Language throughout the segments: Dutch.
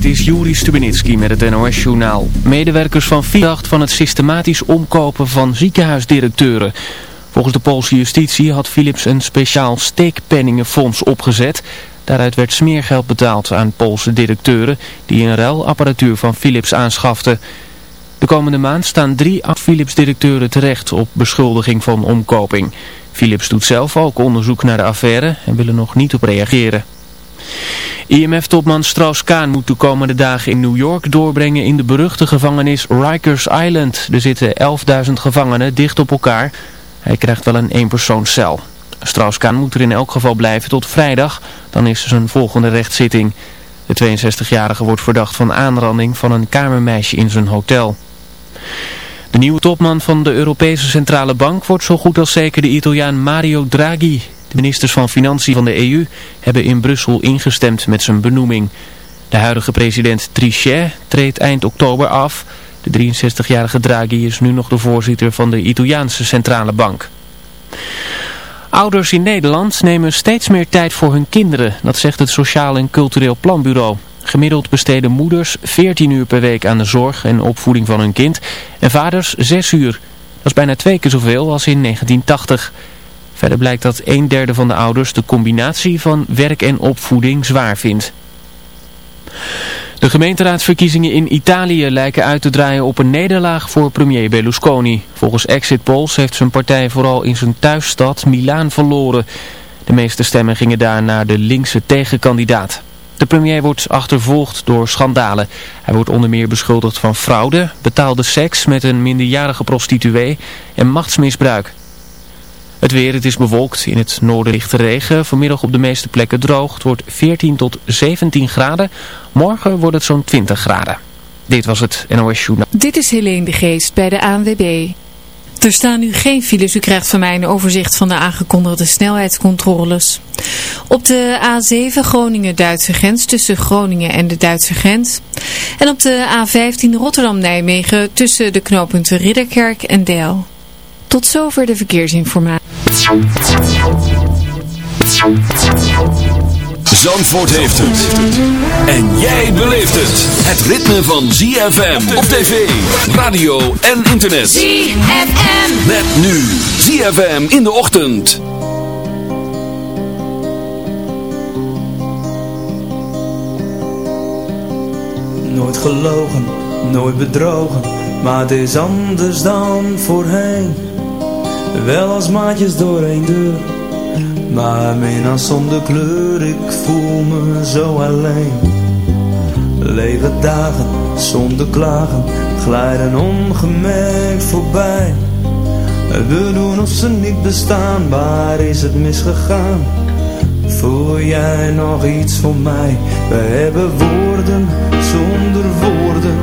Dit is Juri Stubenitski met het NOS-journaal. Medewerkers van Philips van het systematisch omkopen van ziekenhuisdirecteuren. Volgens de Poolse justitie had Philips een speciaal steekpenningenfonds opgezet. Daaruit werd smeergeld betaald aan Poolse directeuren die in ruil apparatuur van Philips aanschaften. De komende maand staan drie Philips-directeuren terecht op beschuldiging van omkoping. Philips doet zelf ook onderzoek naar de affaire en wil er nog niet op reageren. IMF-topman Strauss-Kaan moet de komende dagen in New York doorbrengen in de beruchte gevangenis Rikers Island. Er zitten 11.000 gevangenen dicht op elkaar. Hij krijgt wel een eenpersoonscel. Strauss-Kaan moet er in elk geval blijven tot vrijdag, dan is zijn volgende rechtszitting. De 62-jarige wordt verdacht van aanranding van een kamermeisje in zijn hotel. De nieuwe topman van de Europese Centrale Bank wordt zo goed als zeker de Italiaan Mario Draghi. De ministers van Financiën van de EU hebben in Brussel ingestemd met zijn benoeming. De huidige president Trichet treedt eind oktober af. De 63-jarige Draghi is nu nog de voorzitter van de Italiaanse Centrale Bank. Ouders in Nederland nemen steeds meer tijd voor hun kinderen, dat zegt het Sociaal en Cultureel Planbureau. Gemiddeld besteden moeders 14 uur per week aan de zorg en opvoeding van hun kind en vaders 6 uur. Dat is bijna twee keer zoveel als in 1980. Verder blijkt dat een derde van de ouders de combinatie van werk en opvoeding zwaar vindt. De gemeenteraadsverkiezingen in Italië lijken uit te draaien op een nederlaag voor premier Berlusconi. Volgens exit polls heeft zijn partij vooral in zijn thuisstad Milaan verloren. De meeste stemmen gingen daar naar de linkse tegenkandidaat. De premier wordt achtervolgd door schandalen. Hij wordt onder meer beschuldigd van fraude, betaalde seks met een minderjarige prostituee en machtsmisbruik. Het weer, het is bewolkt. In het noorden ligt regen. Vanmiddag op de meeste plekken droog. Het wordt 14 tot 17 graden. Morgen wordt het zo'n 20 graden. Dit was het NOS Journal. Dit is Helene de Geest bij de ANWB. Er staan nu geen files. U krijgt van mij een overzicht van de aangekondigde snelheidscontroles. Op de A7 Groningen-Duitse grens tussen Groningen en de Duitse grens. En op de A15 Rotterdam-Nijmegen tussen de knooppunten Ridderkerk en Deil. Tot zover de verkeersinformatie. Zandvoort heeft het. En jij beleeft het. Het ritme van ZFM op tv, radio en internet. ZFM. Met nu ZFM in de ochtend. Nooit gelogen, nooit bedrogen, maar het is anders dan voorheen. Wel als maatjes door een deur. Maar min zonder kleur Ik voel me zo alleen. Lege dagen zonder klagen Glijden ongemerkt voorbij. We doen of ze niet bestaan Waar is het misgegaan? Voel jij nog iets voor mij? We hebben woorden zonder woorden.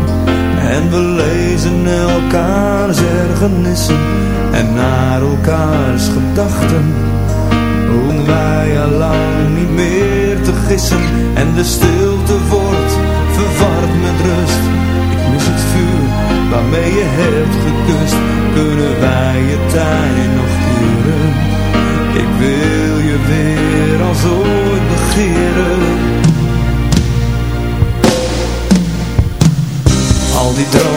En we lezen elkaars ergernissen en naar elkaars gedachten. Hoeven wij al lang niet meer te gissen en de stilte wordt verward met rust. Ik mis het vuur waarmee je hebt gekust. Kunnen wij je tijd nog keren? Ik wil je weer als ooit begeren. Al die dromen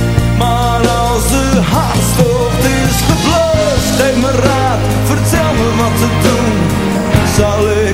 Wat te doen. Zal ik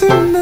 to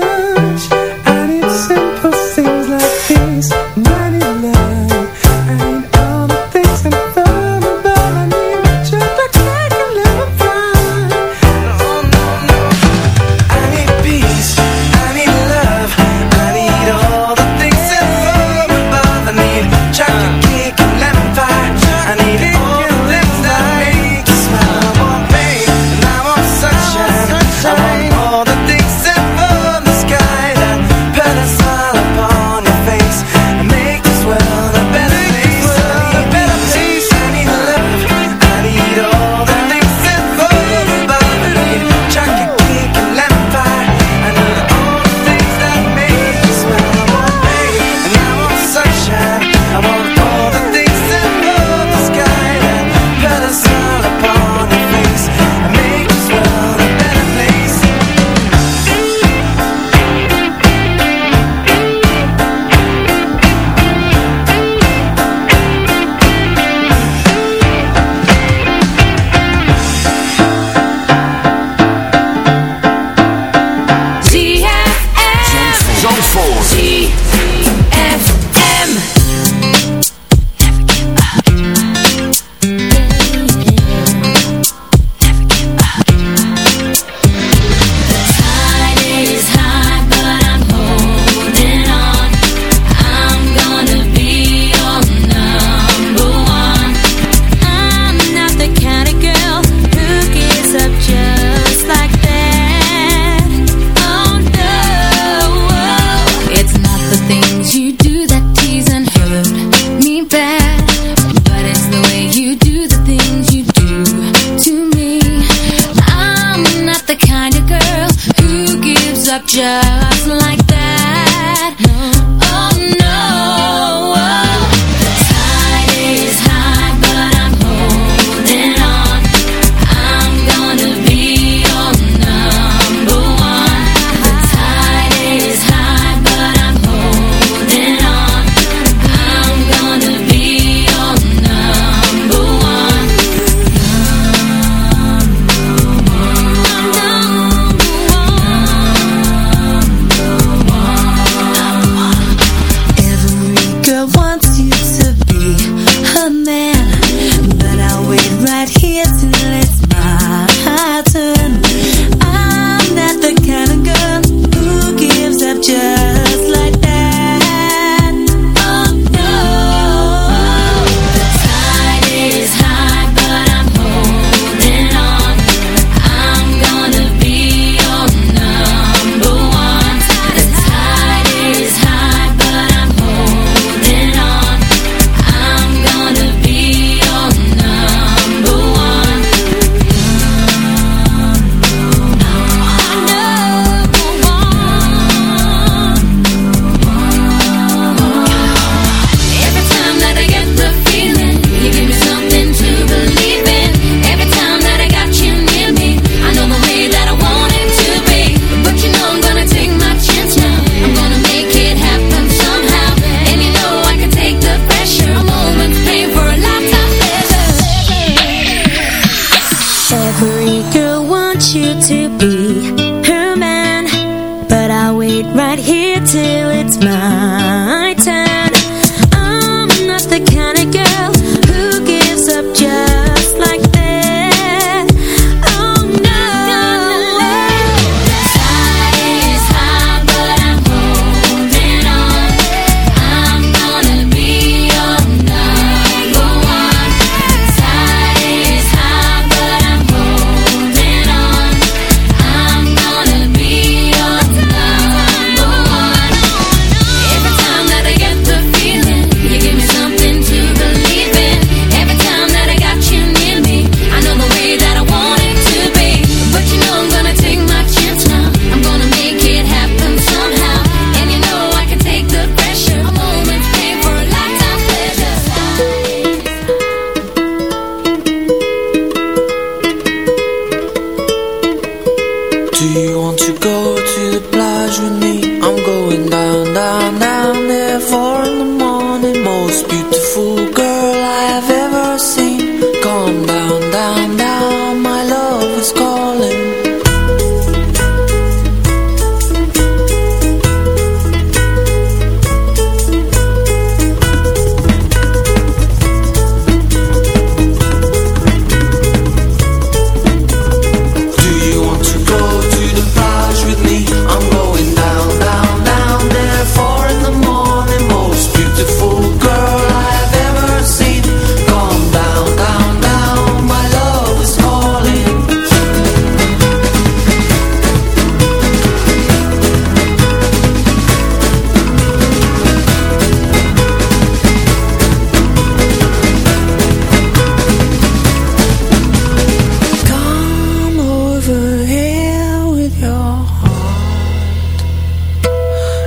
ya.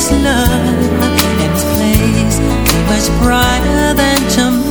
it is love. And this place is much brighter than tomorrow.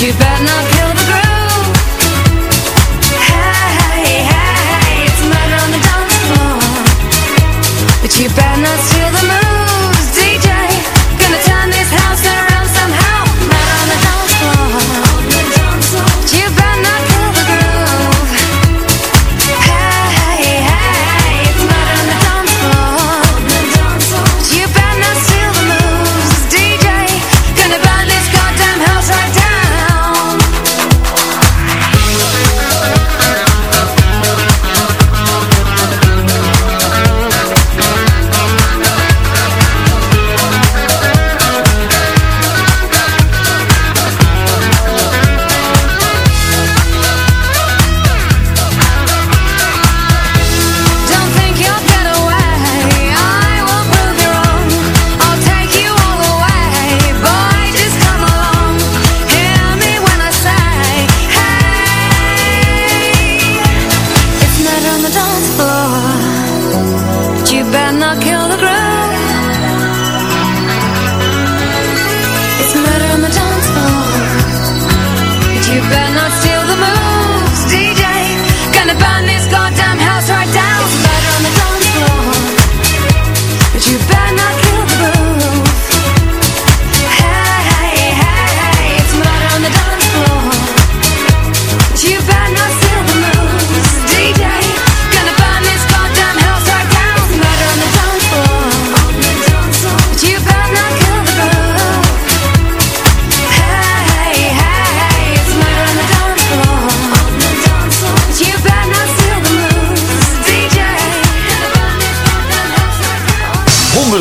You better not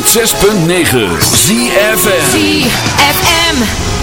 106.9 ZFM ZFM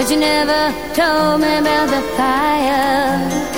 But you never told me about the fire.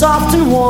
Soft and warm